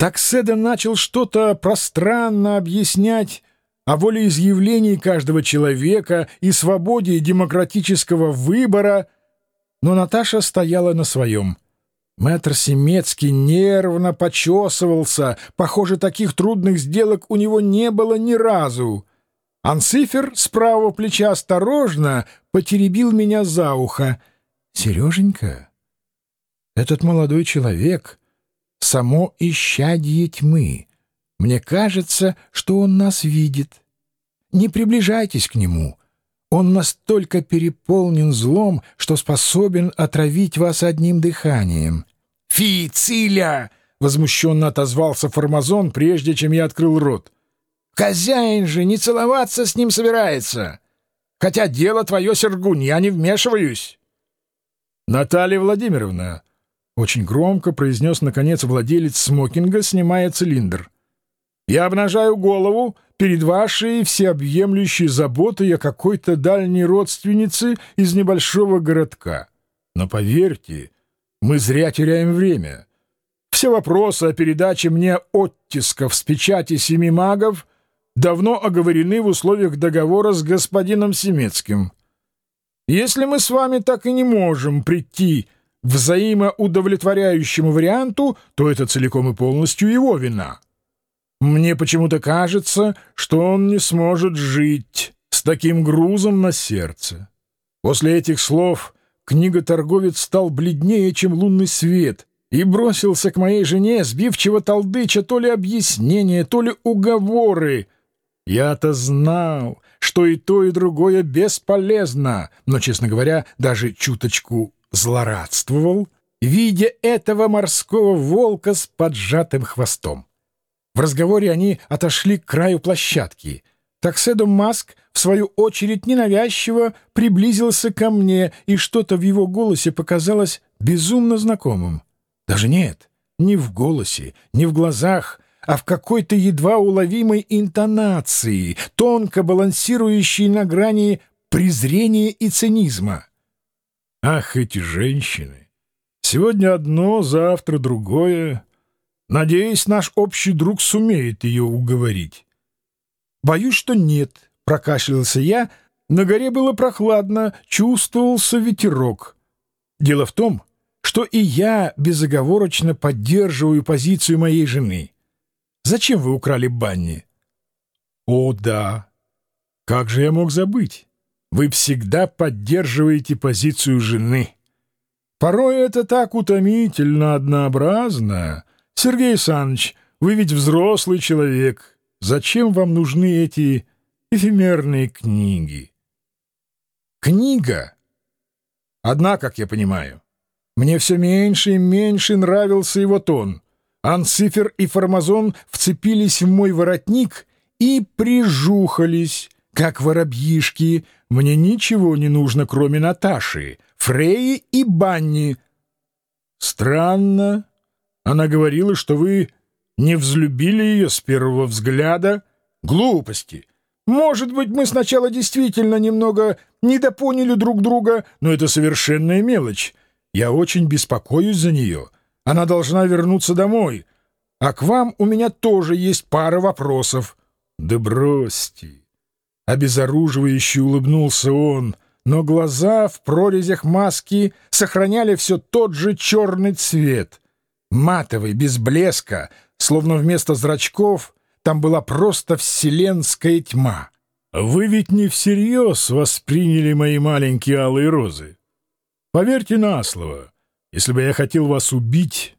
Такседа начал что-то пространно объяснять о волеизъявлении каждого человека и свободе демократического выбора, но Наташа стояла на своем. Мэтр Семецкий нервно почесывался. Похоже, таких трудных сделок у него не было ни разу. Анцифер с правого плеча осторожно потеребил меня за ухо. «Сереженька, этот молодой человек — само исчадие тьмы. Мне кажется, что он нас видит. Не приближайтесь к нему. Он настолько переполнен злом, что способен отравить вас одним дыханием». «Фи, Циля!» — возмущенно отозвался Формазон, прежде чем я открыл рот. «Хозяин же не целоваться с ним собирается. Хотя дело твое, Сергунь, я не вмешиваюсь». «Наталья Владимировна», — очень громко произнес, наконец, владелец смокинга, снимая цилиндр. «Я обнажаю голову перед вашей всеобъемлющей заботой о какой-то дальней родственнице из небольшого городка. Но поверьте, мы зря теряем время. Все вопросы о передаче мне оттисков с печати семи магов давно оговорены в условиях договора с господином Семецким. Если мы с вами так и не можем прийти взаимоудовлетворяющему варианту, то это целиком и полностью его вина. Мне почему-то кажется, что он не сможет жить с таким грузом на сердце. После этих слов книготорговец стал бледнее, чем лунный свет, и бросился к моей жене, сбивчиво толдыча то ли объяснения, то ли уговоры. Я-то знал, что и то, и другое бесполезно, но, честно говоря, даже чуточку злорадствовал, видя этого морского волка с поджатым хвостом. В разговоре они отошли к краю площадки. Такседо Маск, в свою очередь, ненавязчиво приблизился ко мне, и что-то в его голосе показалось безумно знакомым. Даже нет, не в голосе, не в глазах, а в какой-то едва уловимой интонации, тонко балансирующей на грани презрения и цинизма. Ах, эти женщины! Сегодня одно, завтра другое. Надеюсь, наш общий друг сумеет ее уговорить. Боюсь, что нет, — прокашлялся я. На горе было прохладно, чувствовался ветерок. Дело в том, что и я безоговорочно поддерживаю позицию моей жены. Зачем вы украли Банни? О, да. Как же я мог забыть? Вы всегда поддерживаете позицию жены. Порой это так утомительно однообразно. Сергей Саныч, вы ведь взрослый человек. Зачем вам нужны эти эфемерные книги? Книга. Одна, как я понимаю. Мне все меньше и меньше нравился его тон. Анцифер и Формазон вцепились в мой воротник и прижухались, как воробьишки. Мне ничего не нужно, кроме Наташи, Фреи и Банни. Странно. Она говорила, что вы не взлюбили ее с первого взгляда. Глупости. Может быть, мы сначала действительно немного недопоняли друг друга, но это совершенная мелочь. Я очень беспокоюсь за нее. Она должна вернуться домой. А к вам у меня тоже есть пара вопросов. Да бросьте. Обезоруживающе улыбнулся он, но глаза в прорезях маски сохраняли все тот же черный цвет. Матовый, без блеска, словно вместо зрачков там была просто вселенская тьма. Вы ведь не всерьез восприняли мои маленькие алые розы. Поверьте на слово, если бы я хотел вас убить,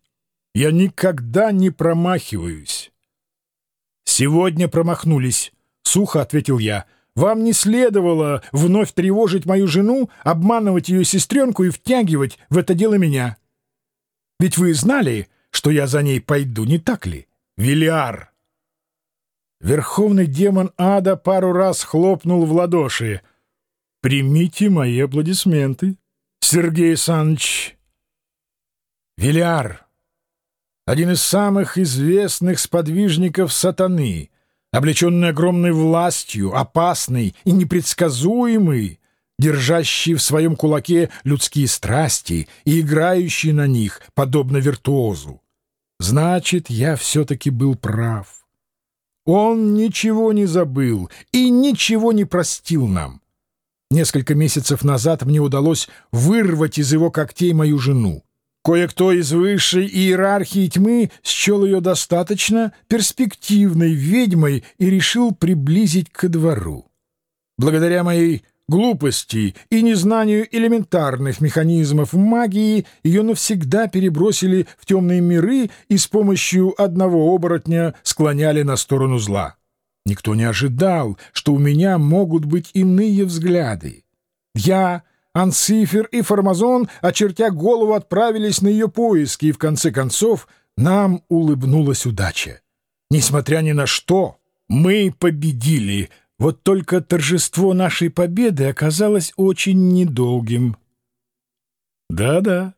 я никогда не промахиваюсь. Сегодня промахнулись, — сухо ответил я. Вам не следовало вновь тревожить мою жену, обманывать ее сестренку и втягивать в это дело меня. Ведь вы знали, что я за ней пойду, не так ли, Велиар? Верховный демон ада пару раз хлопнул в ладоши. «Примите мои аплодисменты». Сергей Санч Виляр, один из самых известных сподвижников сатаны, облеченный огромной властью, опасный и непредсказуемый, держащий в своем кулаке людские страсти и играющий на них, подобно виртуозу. Значит, я все-таки был прав. Он ничего не забыл и ничего не простил нам. Несколько месяцев назад мне удалось вырвать из его когтей мою жену. Кое-кто из высшей иерархии тьмы счел ее достаточно перспективной ведьмой и решил приблизить ко двору. Благодаря моей глупости и незнанию элементарных механизмов магии ее навсегда перебросили в темные миры и с помощью одного оборотня склоняли на сторону зла. Никто не ожидал, что у меня могут быть иные взгляды. Я, Анцифер и Формазон, очертя голову, отправились на ее поиски, и в конце концов нам улыбнулась удача. Несмотря ни на что, мы победили — вот только торжество нашей победы оказалось очень недолгим. Да-да,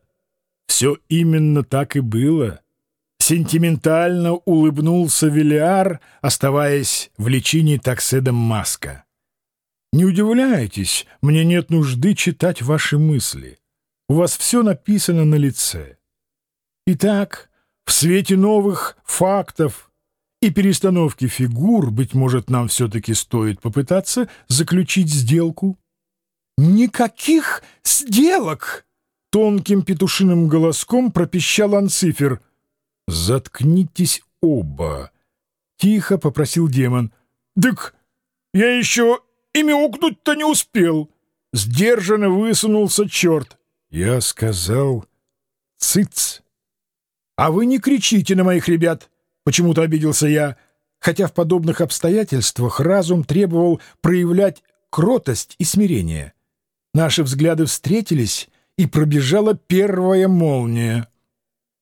все именно так и было. Сентиментально улыбнулся Велиар, оставаясь в личине такседом Маска. Не удивляйтесь, мне нет нужды читать ваши мысли. У вас все написано на лице. Итак, в свете новых фактов и перестановки фигур, быть может, нам все-таки стоит попытаться заключить сделку? «Никаких сделок!» — тонким петушиным голоском пропищал Анцифер. «Заткнитесь оба!» — тихо попросил демон. «Дык, я еще и мяукнуть-то не успел!» Сдержанно высунулся черт. Я сказал «Цыц!» «А вы не кричите на моих ребят!» Почему-то обиделся я, хотя в подобных обстоятельствах разум требовал проявлять кротость и смирение. Наши взгляды встретились, и пробежала первая молния.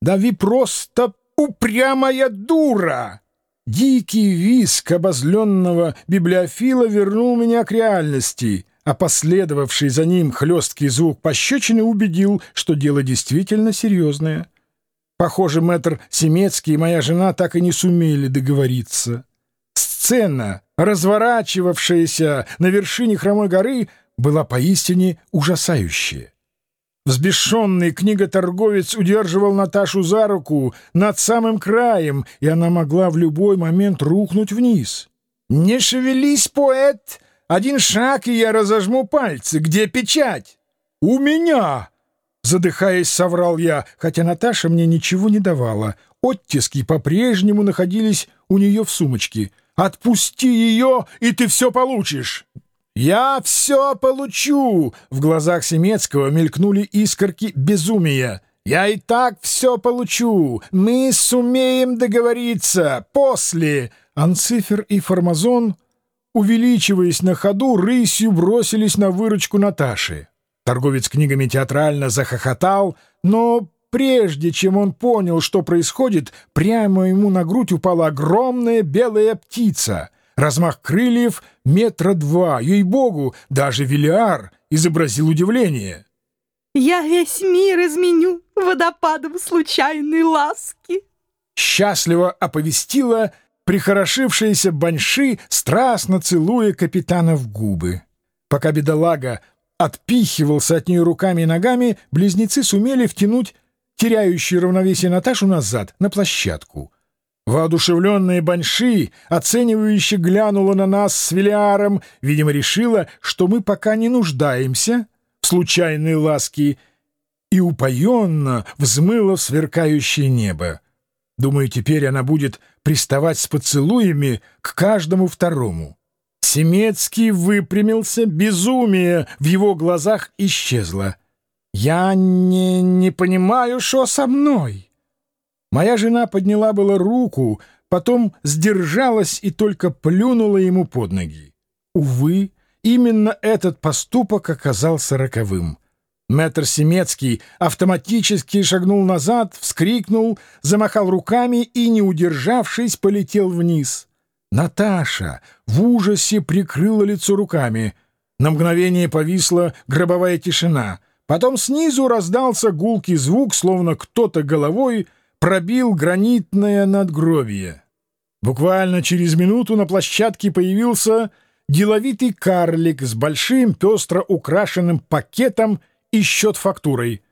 «Да вы просто упрямая дура!» Дикий виск обозленного библиофила вернул меня к реальности, а последовавший за ним хлесткий звук пощечины убедил, что дело действительно серьезное. Похоже, мэтр Семецкий и моя жена так и не сумели договориться. Сцена, разворачивавшаяся на вершине хромой горы, была поистине ужасающая. Взбешенный книготорговец удерживал Наташу за руку над самым краем, и она могла в любой момент рухнуть вниз. «Не шевелись, поэт! Один шаг, и я разожму пальцы. Где печать?» «У меня!» Задыхаясь, соврал я, хотя Наташа мне ничего не давала. Оттиски по-прежнему находились у нее в сумочке. «Отпусти ее, и ты все получишь!» «Я все получу!» В глазах Семецкого мелькнули искорки безумия. «Я и так все получу! Мы сумеем договориться! После!» Анцифер и Формазон, увеличиваясь на ходу, рысью бросились на выручку Наташи. Торговец книгами театрально захохотал, но прежде чем он понял, что происходит, прямо ему на грудь упала огромная белая птица. Размах крыльев метра два, ей-богу, даже Велиар изобразил удивление. «Я весь мир изменю водопадом случайной ласки!» Счастливо оповестила прихорошившаяся баньши, страстно целуя капитана в губы. Пока бедолага отпихивался от нее руками и ногами, близнецы сумели втянуть теряющую равновесие Наташу назад, на площадку. Воодушевленная Банши, оценивающе глянула на нас с Велиаром, видимо, решила, что мы пока не нуждаемся в случайной ласке, и упоенно взмыла в сверкающее небо. Думаю, теперь она будет приставать с поцелуями к каждому второму. Семецкий выпрямился, безумие в его глазах исчезло. «Я не, не понимаю, что со мной?» Моя жена подняла было руку, потом сдержалась и только плюнула ему под ноги. Увы, именно этот поступок оказался роковым. Мэтр Семецкий автоматически шагнул назад, вскрикнул, замахал руками и, не удержавшись, полетел вниз. Наташа в ужасе прикрыла лицо руками. На мгновение повисла гробовая тишина. Потом снизу раздался гулкий звук, словно кто-то головой пробил гранитное надгробие. Буквально через минуту на площадке появился деловитый карлик с большим пестро украшенным пакетом и счет-фактурой —